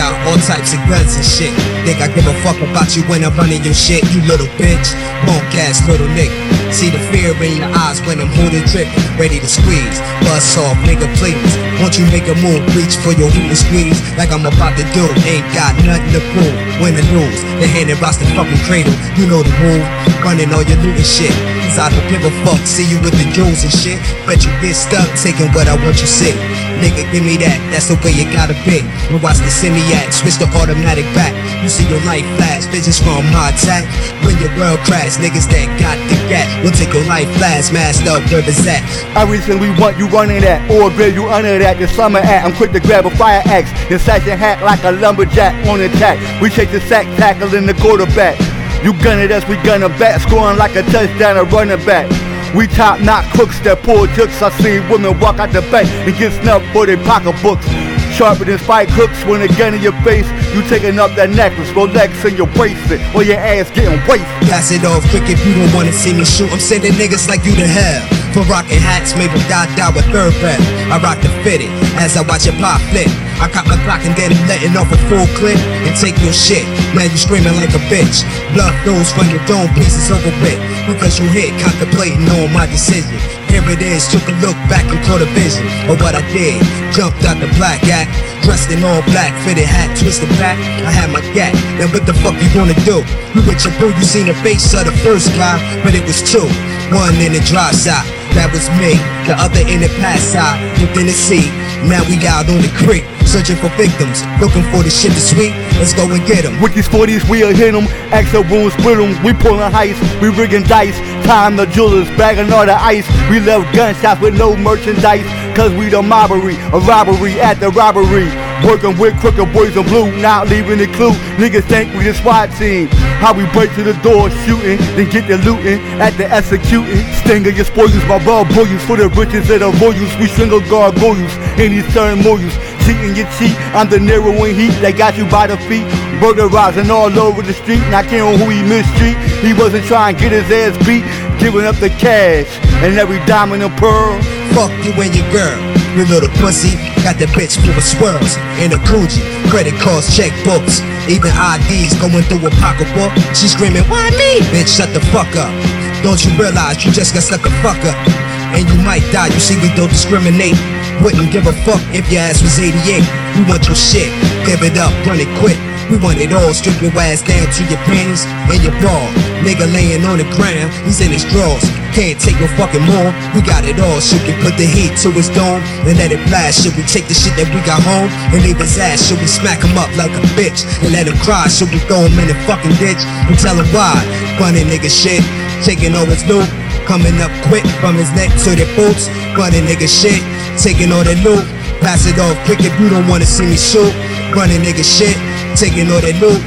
got all types of guns and shit. Think I give a fuck about you when I'm running your shit, you little bitch. Punk ass little nigga. See the fear in your eyes when I'm holding drip, ready to squeeze. Bust off, nigga, please. Won't you make a move, reach for your hoop and squeeze like I'm about to do. Ain't got nothing to prove. Win or lose, the hand that rocks the fucking cradle. You know the move, running all your looting shit. Cause I don't give a fuck, see you with the jewels and shit. Bet you get stuck taking what I want you see. Nigga, give me that, that's the way it gotta be. And watch the semi act, switch the automatic back. You see your life flash, visions from my attack. When your world crash, niggas that got the gat will take your life flash, masked up, where is that? Everything we want, you running at. Or grade, you under that. The summer at. I'm quick to grab a fire axe. And sash your hat like a lumberjack on attack. We take the sack, tackling the quarterback. You gun gunning us, we gun gunning back. Scoring like a touchdown, a running back. We top knock crooks that pull jokes. I see women walk out the bank and get snubbed for their pocketbooks. Sharper than spike hooks when a gun in your face. You taking up that necklace, Rolex in your bracelet, or your ass getting wasted. Pass it off quick if you don't wanna see me shoot. I'm sending niggas like you to hell. For rocking hats, maybe die die with third breath. I rock the fitted as I watch your pop flip. I cop my Glock and then I'm letting off a full clip and take your shit. Now you screaming like a bitch. Blood flows from your dome pieces of a bit. Because you hit, contemplating on my decision. Here it is, took a look back and caught a vision of what I did. Jumped out the black act, dressed in all black, fitted hat, twisted back. I had my gat. Now what the fuck you gonna do? You with your boo, you seen the face of the first guy, but it was two. One in the dry side, that was me. The other in the pass side, within the sea. Now we out on the creek, searching for victims, looking for the shit to sweet. Let's go and get 'em. With these 40s, we'll hit 'em. Extra wounds, split 'em. We pulling heists, we rigging dice. Time the jewelers, bagging all the ice. We left gunshots with no merchandise. Cause we the mobbery, a robbery at the robbery. Working with crooked boys in blue, not leaving a clue. Niggas think we the SWAT team. How we break to the door, shooting, then get the looting at the executing. Stinger your spoils, my raw bullies for the riches of the royals. We single gargoyles in these ceremonials. Cheating your cheat, I'm the Nero in heat. They got you by the feet. Burglarizing all over the street, not caring who he mistreat. He wasn't trying to get his ass beat, giving up the cash and every diamond and pearl. Fuck you and your girl, you little pussy. Got the bitch full of swirls in a Gucci, credit cards, checkbooks, even IDs going through a pocketbook. She screaming, "Why me?" Bitch, shut the fuck up. Don't you realize you just got stuck a fuck up? And you might die. You see, we don't discriminate. Wouldn't give a fuck if your ass was 88. We want your shit, give it up, run it quick. We want it all, strip your ass down to your panties and your bra. Nigga laying on the ground, he's in his drawers. Can't take no fucking more. We got it all. Should we put the heat to his dome and let it blast? Should we take the shit that we got home and leave his ass? Should we smack him up like a bitch and let him cry? Should we throw him in the fucking ditch and tell him why? Funny nigga shit, taking all his loot. Coming up quick from his neck to the boots. Funny nigga shit, taking all that loot. Pass it off quick if you don't wanna see me shoot. Running nigga shit, taking all that loot.